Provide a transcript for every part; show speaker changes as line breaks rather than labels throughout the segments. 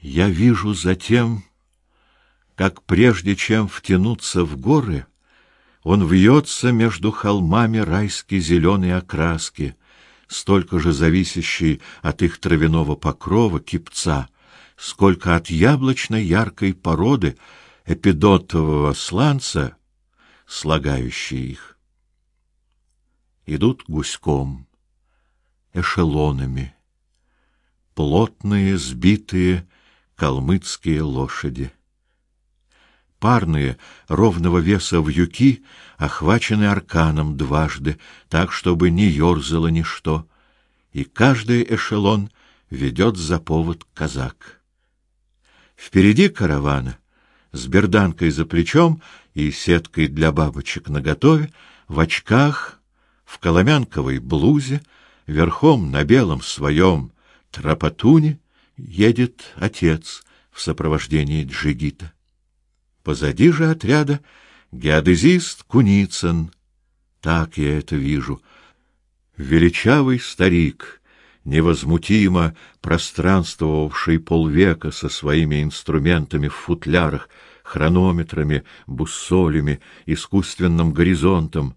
Я вижу затем, как прежде чем втянуться в горы, он вьется между холмами райски зеленой окраски, столько же зависящей от их травяного покрова кипца, сколько от яблочной яркой породы эпидотового сланца, слагающей их. Идут гуськом, эшелонами, плотные, сбитые калмыцкие лошади. Парные, ровного веса вьюки охвачены арканом дважды, так, чтобы не ерзало ничто, и каждый эшелон ведет за повод казак. Впереди каравана, с берданкой за плечом и сеткой для бабочек наготове, в очках, в коломянковой блузе, верхом на белом своем трапатуне, едет отец в сопровождении джигита. Позади же отряда геодезист Куницын. Так я это вижу. Величавый старик, невозмутимо пространствовавший полвека со своими инструментами в футлярах, хронометрами, буссолями, искусственным горизонтом,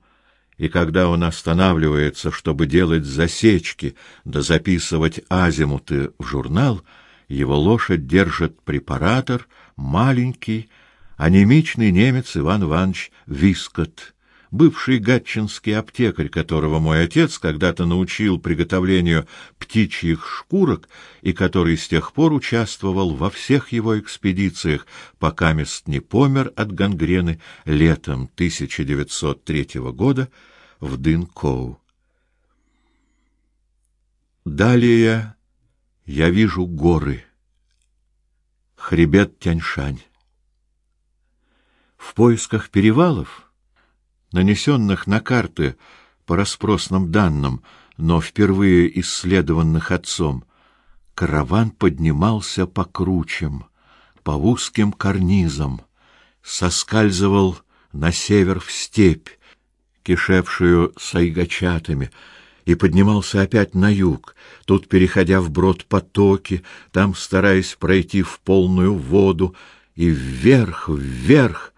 и когда он останавливается, чтобы делать засечки да записывать азимуты в журнал, его лошадь держит препаратор, маленький, анемичный немец Иван Иванович Вискот, бывший гатчинский аптекарь, которого мой отец когда-то научил приготовлению птичьих шкурок и который с тех пор участвовал во всех его экспедициях, пока мест не помер от гангрены летом 1903 года в Дынкоу. Далее я вижу горы. Хребет Тяньшань. В поисках перевалов нанесенных на карты по распросным данным, но впервые исследованных отцом, караван поднимался по кручам, по узким карнизам, соскальзывал на север в степь, кишевшую сайгачатами, и поднимался опять на юг, тут переходя вброд потоки, там стараясь пройти в полную воду, и вверх, вверх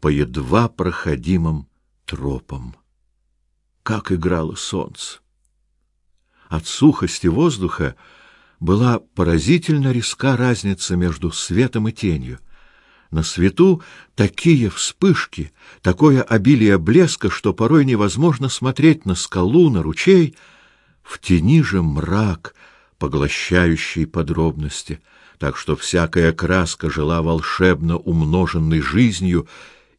по едва проходимым тропам. Как играло солнце! От сухости воздуха была поразительно резка разница между светом и тенью. На свету такие вспышки, такое обилие блеска, что порой невозможно смотреть на скалу, на ручей, в тени же мрак, поглощающий подробности, так что всякая краска жила волшебно умноженной жизнью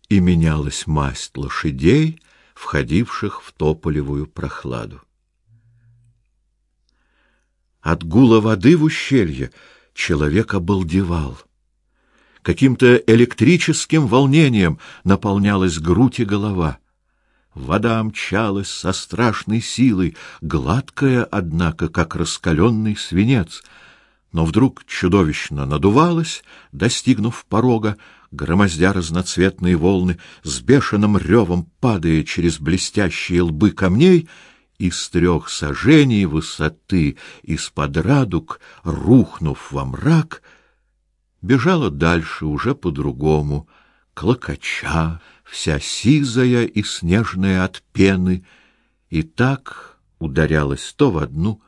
и менялась масть лошадей, входивших в тополевую прохладу. От гула воды в ущелье человек обалдевал. Каким-то электрическим волнением наполнялась грудь и голова. Вода мчалась со страшной силой, гладкая, однако, как раскаленный свинец, но вдруг чудовищно надувалась, достигнув порога, громоздя разноцветные волны, с бешеным ревом падая через блестящие лбы камней, и с трех сажений высоты из-под радуг, рухнув во мрак, бежала дальше уже по-другому, клокоча, вся сизая и снежная от пены, и так ударялась то в одну,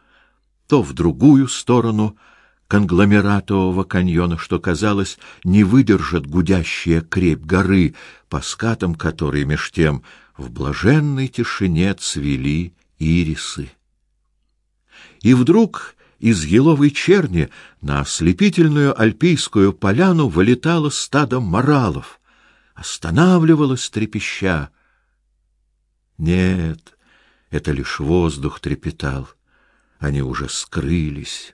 то в другую сторону — конгломератового каньона, что, казалось, не выдержит гудящая крепь горы, по скатам которой меж тем в блаженной тишине цвели ирисы. И вдруг из еловой черни на ослепительную альпийскую поляну вылетало стадо моралов, останавливалось трепеща. Нет, это лишь воздух трепетал, они уже скрылись.